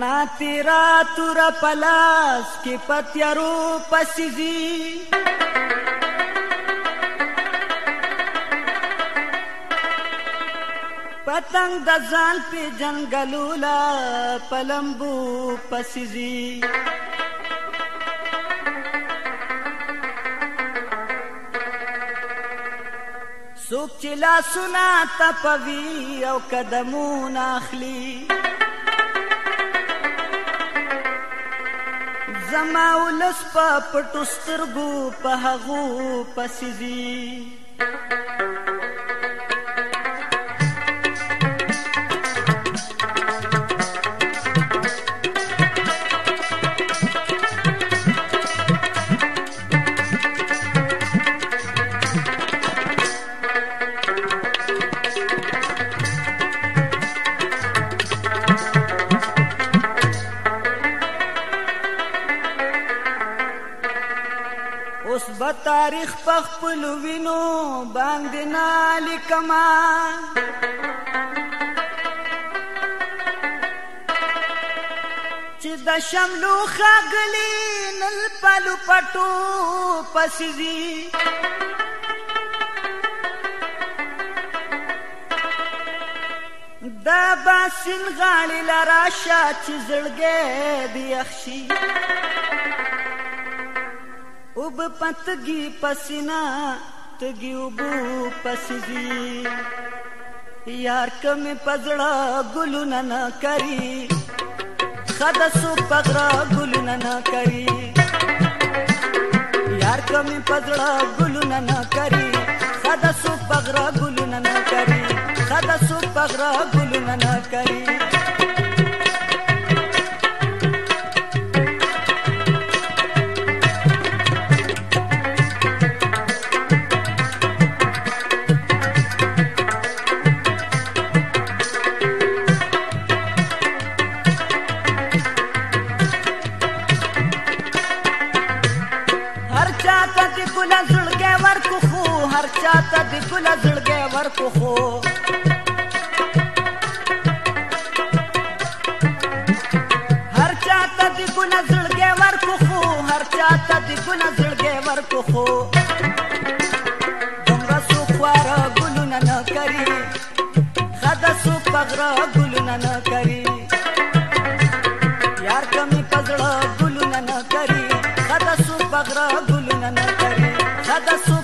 رڼا تیرا تور پلاس کې پتیارو پسیږي پتنګ د ځان په جنگلولا پلمبو پسیږي سوک چې لاسونه تپوي او قدمونه اخلي زما ولس په پټو سترګو په هغو پسې دا تاریخ په خپل وینو باندې نالیکما چې د شملو خغلی نل پلو پټو پسې دا باسن غالی لرا شا چې زړګې دی اخشي وب پتګي پسینا تګي وب پسدي یار کم پزړه ګلونه نه کوي خدا سو پغرا ګلونه نه کوي یار کم پزړه ګلونه نه کوي خدا سو پغرا ګلونه نه کوي خدا سو پغرا ګلونه نه کوي راته د ګله زړګی ورکو خو هر چا ته د ګله زړګی ورکو خو هر چا ته د ګله زړګی ورکو خو دومره څوک خواره ګلونه نه کري خده څوک په غره ګلونه نه کري یار که مې په زړه ګلونه نه کري خده څوک په غره ګلونه نه کري خده څوک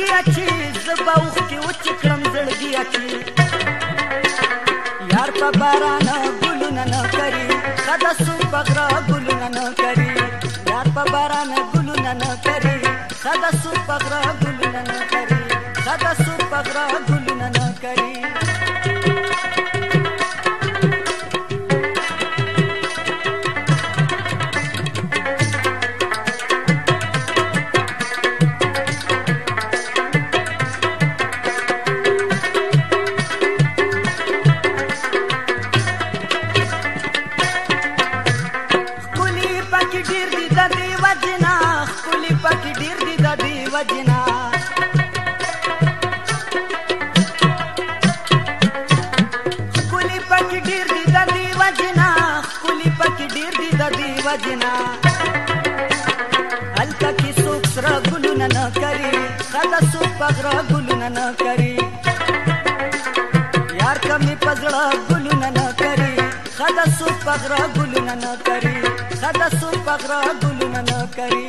زړګیا چې زبا وختي و چې کړم زړګیا چې یار په باران ګلونه نه کوي کدا سور پګرا ګلونه نه کوي یار په باران ګلونه نه کوي کدا سور پګرا ګلونه نه کوي کدا سور پګرا ګلونه نه کوي مدینه هلته کې څوک سره ګلونه نه کري ښځه څوک په غره ګلونه نه کري یار ته مې په زړه ګلونه نه کري ښځه څوک په غره ګلونه نه کري ښځه څوک په غره ګلونه نه کري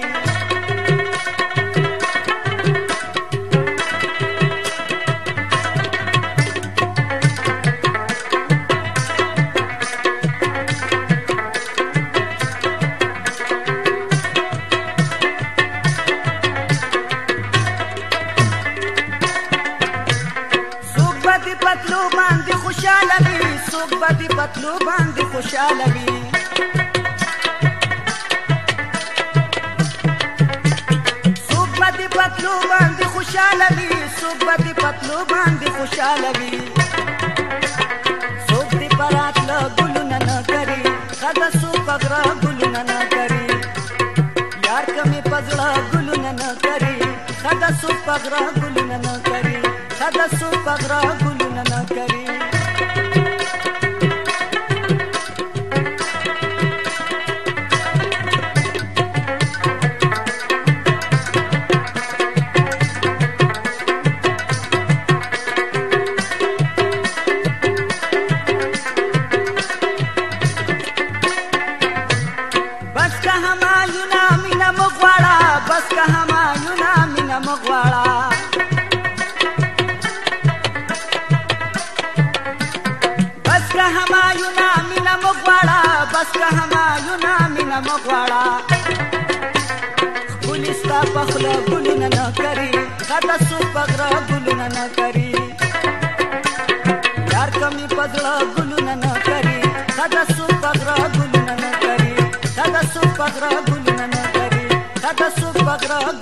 پتلو باندې خوشاله وي څوک به دې پتلو باندې خوشاله وي څوک به دې پتلو باندې خوشاله وي څوک به دې پتلو باندې خوشاله وي څوک دې پرات له ګلونه نه کوي خدا څوک پګرا ګلونه نه کوي یار کمې پزړه ګلونه نه کوي خدا څوک پګرا ګلونه نه کوي خدا سو پغرا ګلونه نه کوي همایونه مینه مو غواړه بس که همایونه مینه مو غواړه ښکلي ستا په خوله ګلونه نه کري غټه سو په غره ګلونه نه کري یار کمې په زړه ګلونه نه کري غټه سو په غره ګلونه نه کري غټه سو په غره ګلونه نه کري غټه سو په غره